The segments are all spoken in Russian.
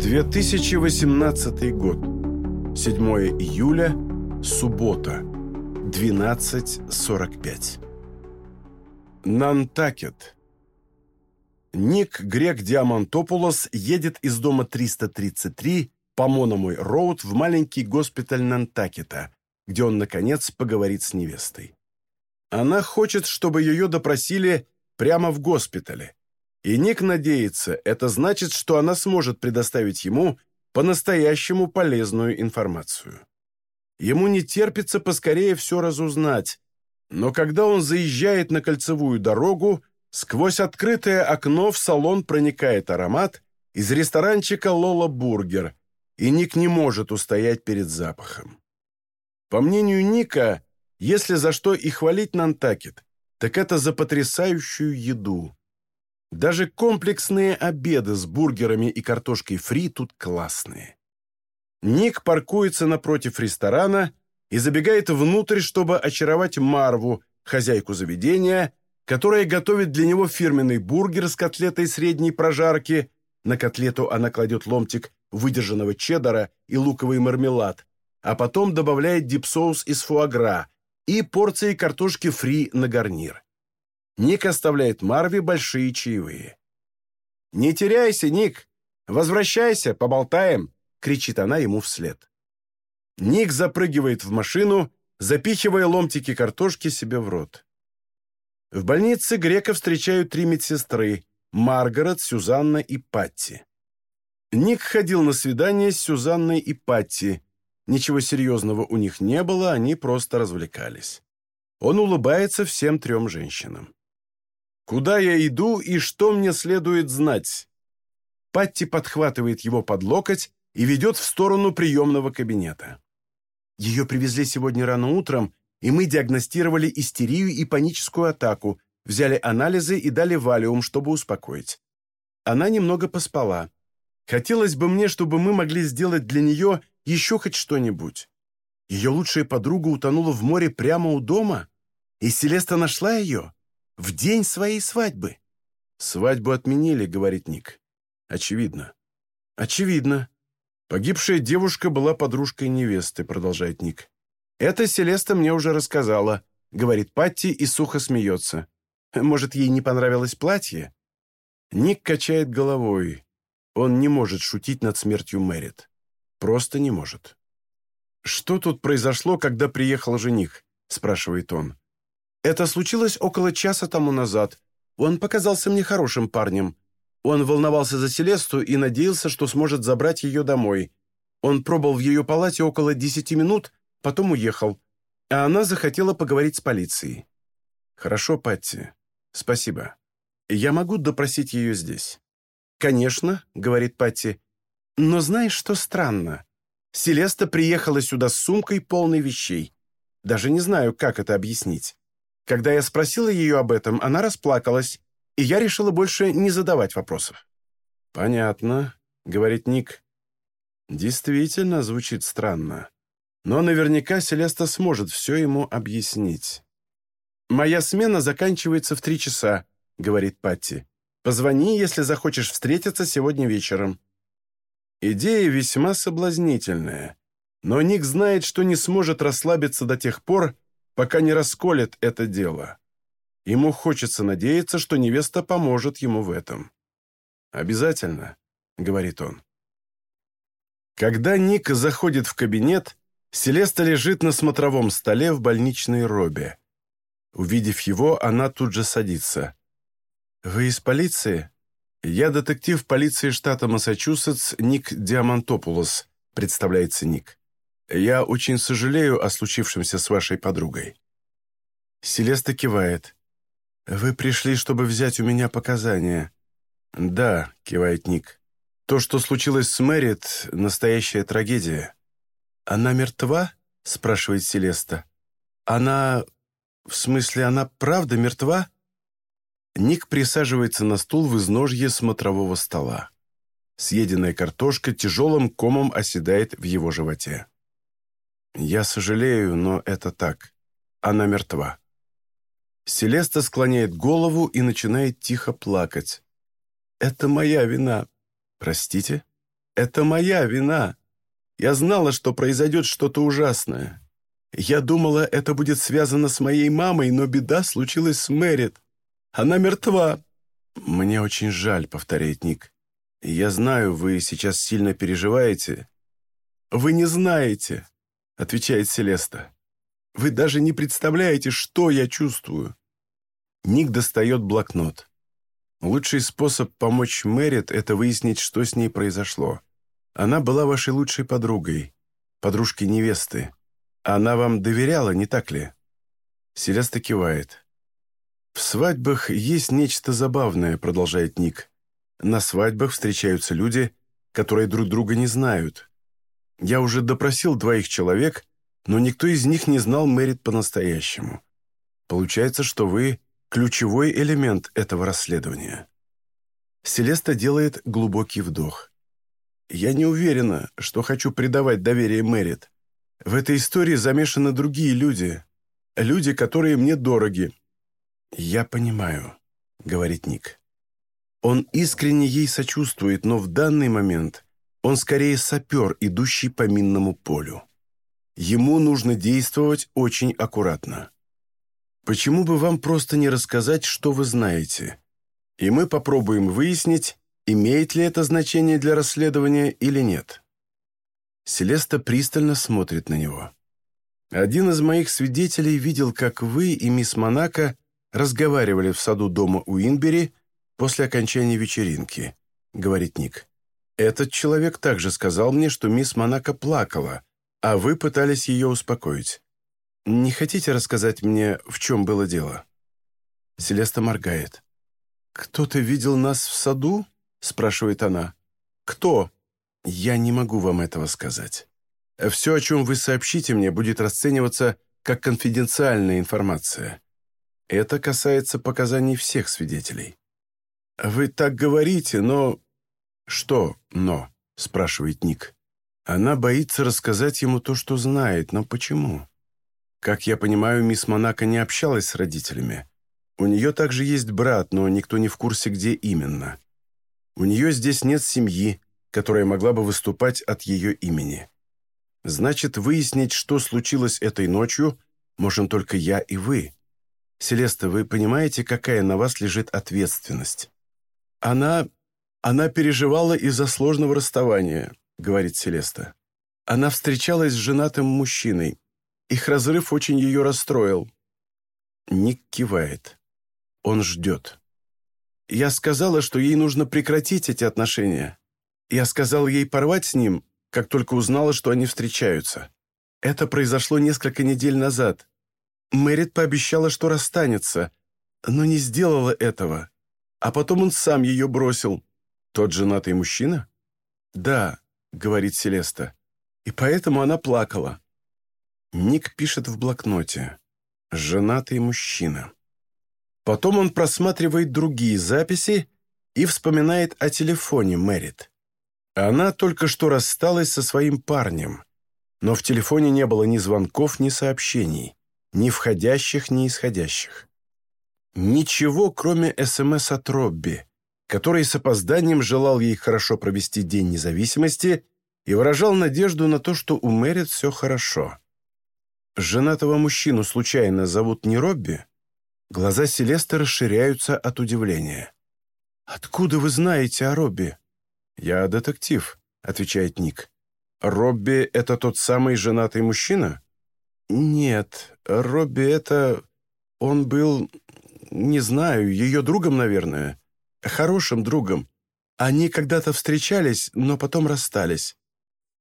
2018 год. 7 июля. Суббота. 12.45. Нантакет. Ник Грек Диамантопулос едет из дома 333 по Мономой Роуд в маленький госпиталь Нантакета, где он, наконец, поговорит с невестой. Она хочет, чтобы ее допросили прямо в госпитале. И Ник надеется, это значит, что она сможет предоставить ему по-настоящему полезную информацию. Ему не терпится поскорее все разузнать, но когда он заезжает на кольцевую дорогу, сквозь открытое окно в салон проникает аромат из ресторанчика «Лола Бургер», и Ник не может устоять перед запахом. По мнению Ника, если за что и хвалить Нантакет, так это за потрясающую еду. Даже комплексные обеды с бургерами и картошкой фри тут классные. Ник паркуется напротив ресторана и забегает внутрь, чтобы очаровать Марву, хозяйку заведения, которая готовит для него фирменный бургер с котлетой средней прожарки. На котлету она кладет ломтик выдержанного чеддера и луковый мармелад, а потом добавляет дипсоус из фуагра и порции картошки фри на гарнир. Ник оставляет Марви большие чаевые. «Не теряйся, Ник! Возвращайся, поболтаем!» — кричит она ему вслед. Ник запрыгивает в машину, запихивая ломтики картошки себе в рот. В больнице Грека встречают три медсестры — Маргарет, Сюзанна и Патти. Ник ходил на свидание с Сюзанной и Патти. Ничего серьезного у них не было, они просто развлекались. Он улыбается всем трем женщинам. Куда я иду и что мне следует знать?» Патти подхватывает его под локоть и ведет в сторону приемного кабинета. Ее привезли сегодня рано утром, и мы диагностировали истерию и паническую атаку, взяли анализы и дали валиум, чтобы успокоить. Она немного поспала. Хотелось бы мне, чтобы мы могли сделать для нее еще хоть что-нибудь. Ее лучшая подруга утонула в море прямо у дома, и Селеста нашла ее. В день своей свадьбы. Свадьбу отменили, говорит Ник. Очевидно. Очевидно. Погибшая девушка была подружкой невесты, продолжает Ник. Это Селеста мне уже рассказала, говорит Патти и сухо смеется. Может, ей не понравилось платье? Ник качает головой. Он не может шутить над смертью Мэрит. Просто не может. «Что тут произошло, когда приехал жених?» – спрашивает он. Это случилось около часа тому назад. Он показался мне хорошим парнем. Он волновался за Селесту и надеялся, что сможет забрать ее домой. Он пробыл в ее палате около десяти минут, потом уехал. А она захотела поговорить с полицией. «Хорошо, Патти. Спасибо. Я могу допросить ее здесь?» «Конечно», — говорит Патти. «Но знаешь, что странно? Селеста приехала сюда с сумкой, полной вещей. Даже не знаю, как это объяснить. Когда я спросила ее об этом, она расплакалась, и я решила больше не задавать вопросов. «Понятно», — говорит Ник. «Действительно звучит странно. Но наверняка Селеста сможет все ему объяснить». «Моя смена заканчивается в три часа», — говорит Патти. «Позвони, если захочешь встретиться сегодня вечером». Идея весьма соблазнительная, но Ник знает, что не сможет расслабиться до тех пор, пока не расколет это дело. Ему хочется надеяться, что невеста поможет ему в этом. «Обязательно», — говорит он. Когда Ник заходит в кабинет, Селеста лежит на смотровом столе в больничной робе. Увидев его, она тут же садится. «Вы из полиции?» «Я детектив полиции штата Массачусетс Ник Диамантопулос», представляется Ник. Я очень сожалею о случившемся с вашей подругой». Селеста кивает. «Вы пришли, чтобы взять у меня показания». «Да», — кивает Ник. «То, что случилось с Мэрит, — настоящая трагедия». «Она мертва?» — спрашивает Селеста. «Она... В смысле, она правда мертва?» Ник присаживается на стул в изножье смотрового стола. Съеденная картошка тяжелым комом оседает в его животе. «Я сожалею, но это так. Она мертва». Селеста склоняет голову и начинает тихо плакать. «Это моя вина. Простите?» Это моя вина. Я знала, что произойдет что-то ужасное. Я думала, это будет связано с моей мамой, но беда случилась с Мэрит. Она мертва». «Мне очень жаль», — повторяет Ник. «Я знаю, вы сейчас сильно переживаете». «Вы не знаете», — отвечает Селеста. «Вы даже не представляете, что я чувствую». Ник достает блокнот. Лучший способ помочь Мэрит — это выяснить, что с ней произошло. Она была вашей лучшей подругой, подружкой невесты. Она вам доверяла, не так ли?» Селеста кивает. «В свадьбах есть нечто забавное», — продолжает Ник. «На свадьбах встречаются люди, которые друг друга не знают. Я уже допросил двоих человек, но никто из них не знал Мэрит по-настоящему. Получается, что вы — ключевой элемент этого расследования». Селеста делает глубокий вдох. «Я не уверена, что хочу предавать доверие Мэрит. В этой истории замешаны другие люди, люди, которые мне дороги, «Я понимаю», — говорит Ник. Он искренне ей сочувствует, но в данный момент он скорее сапер, идущий по минному полю. Ему нужно действовать очень аккуратно. Почему бы вам просто не рассказать, что вы знаете? И мы попробуем выяснить, имеет ли это значение для расследования или нет. Селеста пристально смотрит на него. Один из моих свидетелей видел, как вы и мисс Монако разговаривали в саду дома у Инбери после окончания вечеринки», — говорит Ник. «Этот человек также сказал мне, что мисс Монако плакала, а вы пытались ее успокоить. Не хотите рассказать мне, в чем было дело?» Селеста моргает. «Кто-то видел нас в саду?» — спрашивает она. «Кто?» «Я не могу вам этого сказать. Все, о чем вы сообщите мне, будет расцениваться как конфиденциальная информация. Это касается показаний всех свидетелей. Вы так говорите, но... Что «но»? спрашивает Ник. Она боится рассказать ему то, что знает, но почему? Как я понимаю, мисс Монако не общалась с родителями. У нее также есть брат, но никто не в курсе, где именно. У нее здесь нет семьи, которая могла бы выступать от ее имени. Значит, выяснить, что случилось этой ночью, можем только я и вы. Селеста, вы понимаете, какая на вас лежит ответственность? Она... она переживала из-за сложного расставания, говорит Селеста. Она встречалась с женатым мужчиной. Их разрыв очень ее расстроил. Ник кивает. Он ждет. Я сказала, что ей нужно прекратить эти отношения. Я сказала ей порвать с ним, как только узнала, что они встречаются. Это произошло несколько недель назад. Мэрит пообещала, что расстанется, но не сделала этого. А потом он сам ее бросил. Тот женатый мужчина? Да, говорит Селеста. И поэтому она плакала. Ник пишет в блокноте. Женатый мужчина. Потом он просматривает другие записи и вспоминает о телефоне Мэрит. Она только что рассталась со своим парнем, но в телефоне не было ни звонков, ни сообщений ни входящих, ни исходящих. Ничего, кроме СМС от Робби, который с опозданием желал ей хорошо провести День независимости и выражал надежду на то, что у Мэрит все хорошо. Женатого мужчину случайно зовут не Робби? Глаза Селесты расширяются от удивления. «Откуда вы знаете о Робби?» «Я детектив», — отвечает Ник. «Робби — это тот самый женатый мужчина?» «Нет, Робби это... Он был... Не знаю, ее другом, наверное. Хорошим другом. Они когда-то встречались, но потом расстались.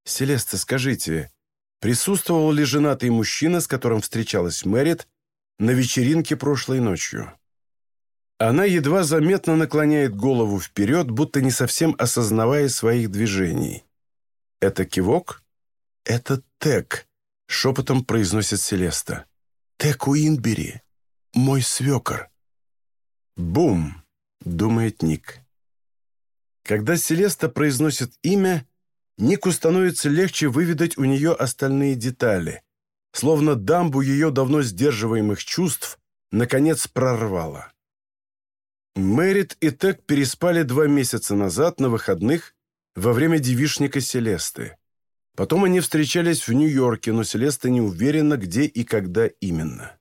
Селеста, скажите, присутствовал ли женатый мужчина, с которым встречалась Мэрит, на вечеринке прошлой ночью?» Она едва заметно наклоняет голову вперед, будто не совсем осознавая своих движений. «Это кивок?» «Это тег», Шепотом произносит Селеста. «Тек Уинбери, мой свекор». «Бум!» — думает Ник. Когда Селеста произносит имя, Нику становится легче выведать у нее остальные детали, словно дамбу ее давно сдерживаемых чувств наконец прорвало. Мэрит и Тек переспали два месяца назад на выходных во время девишника Селесты. Потом они встречались в Нью-Йорке, но Селеста не уверена, где и когда именно.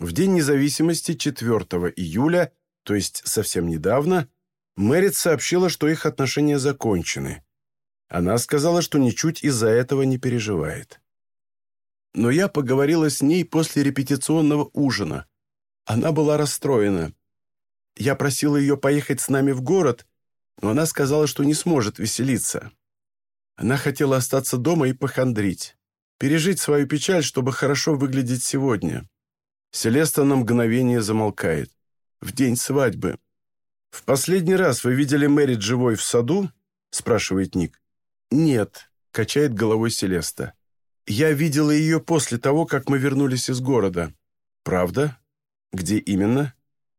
В День независимости 4 июля, то есть совсем недавно, Мэрит сообщила, что их отношения закончены. Она сказала, что ничуть из-за этого не переживает. Но я поговорила с ней после репетиционного ужина. Она была расстроена. Я просила ее поехать с нами в город, но она сказала, что не сможет веселиться. Она хотела остаться дома и похандрить, пережить свою печаль, чтобы хорошо выглядеть сегодня. Селеста на мгновение замолкает. В день свадьбы. «В последний раз вы видели Мэрит живой в саду?» – спрашивает Ник. «Нет», – качает головой Селеста. «Я видела ее после того, как мы вернулись из города». «Правда? Где именно?»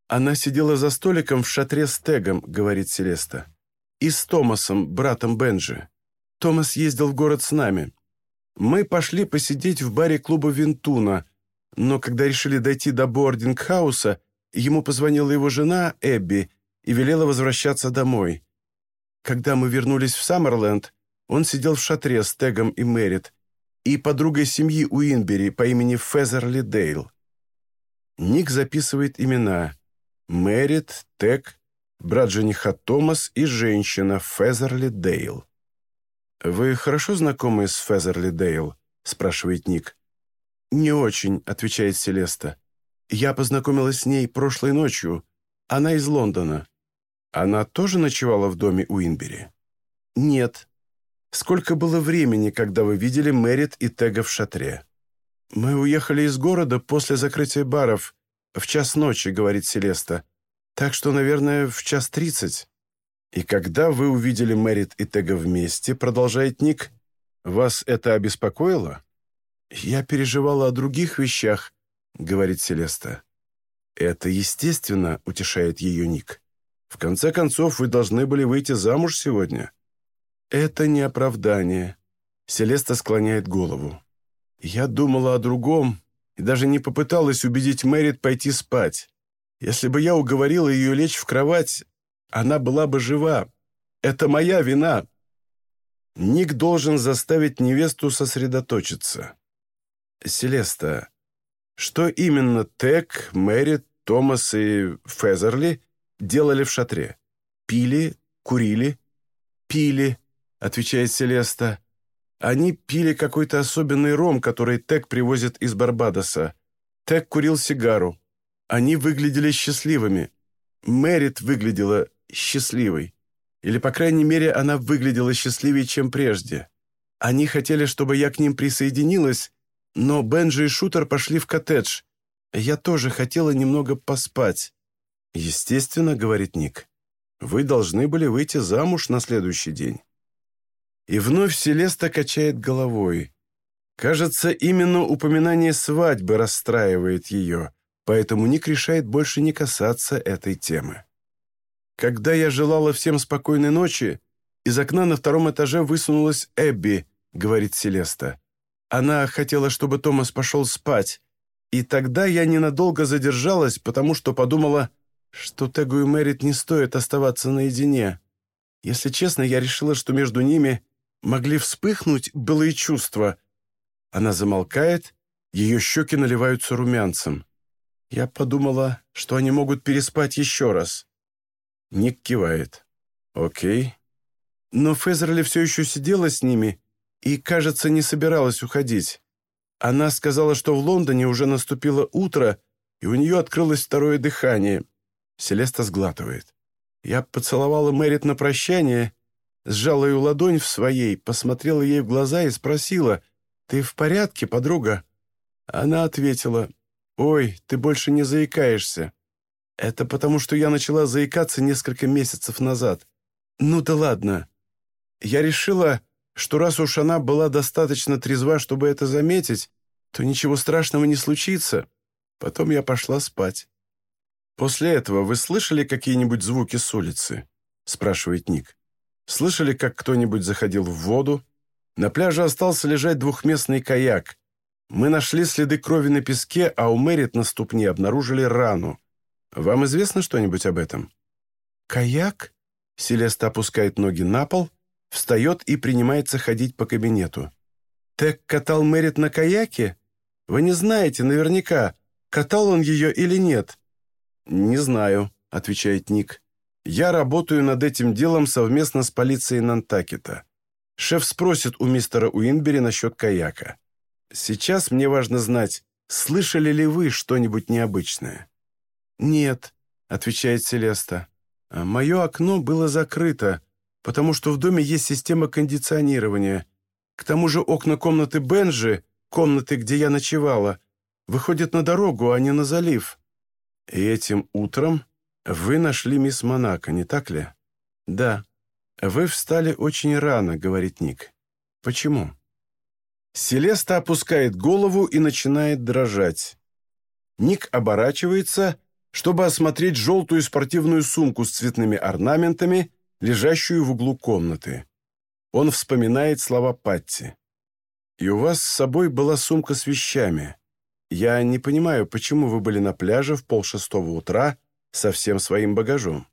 «Она сидела за столиком в шатре с Тегом», — говорит Селеста. «И с Томасом, братом Бенджи. Томас ездил в город с нами. Мы пошли посидеть в баре клуба «Винтуна», но когда решили дойти до бординг-хауса, ему позвонила его жена, Эбби, и велела возвращаться домой. Когда мы вернулись в Саммерленд, он сидел в шатре с Тегом и Мэрит и подругой семьи Уинбери по имени Фезерли Дейл. Ник записывает имена Мэрит, Тег, брат жениха Томас и женщина Фезерли Дейл. «Вы хорошо знакомы с Фезерли Дейл?» – спрашивает Ник. «Не очень», – отвечает Селеста. «Я познакомилась с ней прошлой ночью. Она из Лондона». «Она тоже ночевала в доме Уинбери?» «Нет». «Сколько было времени, когда вы видели Мэрит и Тега в шатре?» «Мы уехали из города после закрытия баров», «В час ночи», — говорит Селеста. «Так что, наверное, в час тридцать». «И когда вы увидели Мэрит и Тега вместе», — продолжает Ник, — «вас это обеспокоило?» «Я переживала о других вещах», — говорит Селеста. «Это естественно», — утешает ее Ник. «В конце концов, вы должны были выйти замуж сегодня». «Это не оправдание», — Селеста склоняет голову. «Я думала о другом, и даже не попыталась убедить Мэрит пойти спать. Если бы я уговорила ее лечь в кровать, она была бы жива. Это моя вина. Ник должен заставить невесту сосредоточиться. Селеста, что именно Тек, Мэрит, Томас и Фезерли делали в шатре? Пили, курили? Пили, отвечает Селеста. Они пили какой-то особенный ром, который Тек привозит из Барбадоса. Тек курил сигару. Они выглядели счастливыми. Мэрит выглядела счастливой. Или, по крайней мере, она выглядела счастливее, чем прежде. Они хотели, чтобы я к ним присоединилась, но Бенджи и Шутер пошли в коттедж. Я тоже хотела немного поспать. «Естественно», — говорит Ник, — «вы должны были выйти замуж на следующий день». И вновь Селеста качает головой. Кажется, именно упоминание свадьбы расстраивает ее, поэтому Ник решает больше не касаться этой темы. Когда я желала всем спокойной ночи, из окна на втором этаже высунулась Эбби, говорит Селеста. Она хотела, чтобы Томас пошел спать, и тогда я ненадолго задержалась, потому что подумала, что Тегу и Мэрит не стоит оставаться наедине. Если честно, я решила, что между ними могли вспыхнуть былые чувства. Она замолкает, ее щеки наливаются румянцем. Я подумала, что они могут переспать еще раз. Ник кивает. «Окей». Но Фезерли все еще сидела с ними и, кажется, не собиралась уходить. Она сказала, что в Лондоне уже наступило утро, и у нее открылось второе дыхание. Селеста сглатывает. Я поцеловала Мэрит на прощание, сжала ее ладонь в своей, посмотрела ей в глаза и спросила, «Ты в порядке, подруга?» Она ответила, «Ой, ты больше не заикаешься». «Это потому, что я начала заикаться несколько месяцев назад. Ну да ладно. Я решила, что раз уж она была достаточно трезва, чтобы это заметить, то ничего страшного не случится. Потом я пошла спать». «После этого вы слышали какие-нибудь звуки с улицы?» – спрашивает Ник. Слышали, как кто-нибудь заходил в воду? На пляже остался лежать двухместный каяк. Мы нашли следы крови на песке, а у Мэрит на ступне обнаружили рану. Вам известно что-нибудь об этом?» «Каяк?» Селеста опускает ноги на пол встает и принимается ходить по кабинету. «Тек катал Мэрит на каяке? Вы не знаете наверняка, катал он ее или нет?» «Не знаю», — отвечает Ник. «Я работаю над этим делом совместно с полицией Нантакета. Шеф спросит у мистера Уинбери насчет каяка. Сейчас мне важно знать, слышали ли вы что-нибудь необычное?» «Нет», — отвечает Селеста. «А «Мое окно было закрыто, потому что в доме есть система кондиционирования. К тому же окна комнаты Бенжи, комнаты, где я ночевала, выходят на дорогу, а не на залив. И этим утром вы нашли мисс Монако, не так ли?» «Да». «Вы встали очень рано», — говорит Ник. «Почему?» Селеста опускает голову и начинает дрожать. Ник оборачивается, чтобы осмотреть желтую спортивную сумку с цветными орнаментами, лежащую в углу комнаты. Он вспоминает слова Патти. «И у вас с собой была сумка с вещами. Я не понимаю, почему вы были на пляже в полшестого утра со всем своим багажом».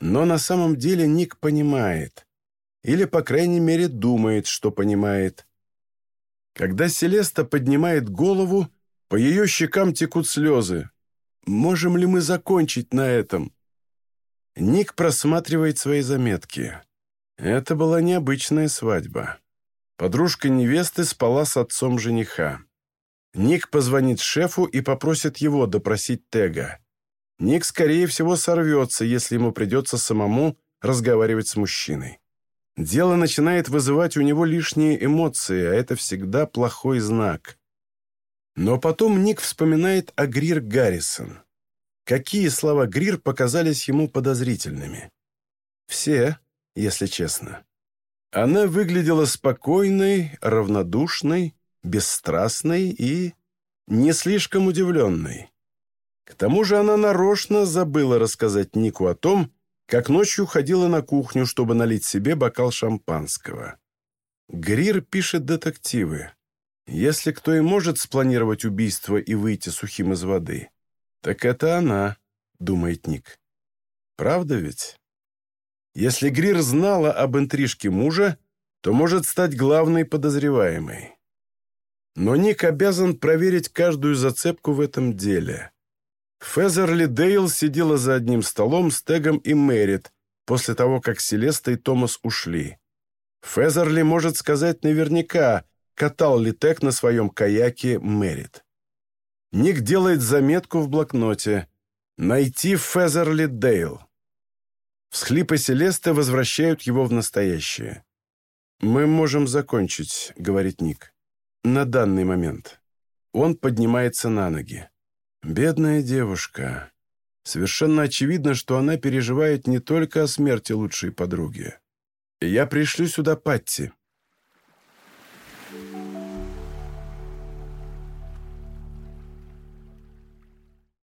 Но на самом деле Ник понимает. Или, по крайней мере, думает, что понимает. Когда Селеста поднимает голову, по ее щекам текут слезы. «Можем ли мы закончить на этом?» Ник просматривает свои заметки. Это была необычная свадьба. Подружка невесты спала с отцом жениха. Ник позвонит шефу и попросит его допросить Тега. Ник, скорее всего, сорвется, если ему придется самому разговаривать с мужчиной. Дело начинает вызывать у него лишние эмоции, а это всегда плохой знак. Но потом Ник вспоминает о Грир Гаррисон. Какие слова Грир показались ему подозрительными? Все, если честно. Она выглядела спокойной, равнодушной, бесстрастной и не слишком удивленной. К тому же она нарочно забыла рассказать Нику о том, как ночью ходила на кухню, чтобы налить себе бокал шампанского. Грир пишет детективы. Если кто и может спланировать убийство и выйти сухим из воды, так это она, думает Ник. Правда ведь? Если Грир знала об интрижке мужа, то может стать главной подозреваемой. Но Ник обязан проверить каждую зацепку в этом деле. Фезерли Дейл сидела за одним столом с Тегом и Мэрит после того, как Селеста и Томас ушли. Фезерли может сказать наверняка, катал ли Тег на своем каяке Мэрит. Ник делает заметку в блокноте «Найти Фезерли Дейл». Всхлипы Селесты возвращают его в настоящее. «Мы можем закончить», — говорит Ник. «На данный момент». Он поднимается на ноги. Бедная девушка. Совершенно очевидно, что она переживает не только о смерти лучшей подруги. «Я пришлю сюда Патти»,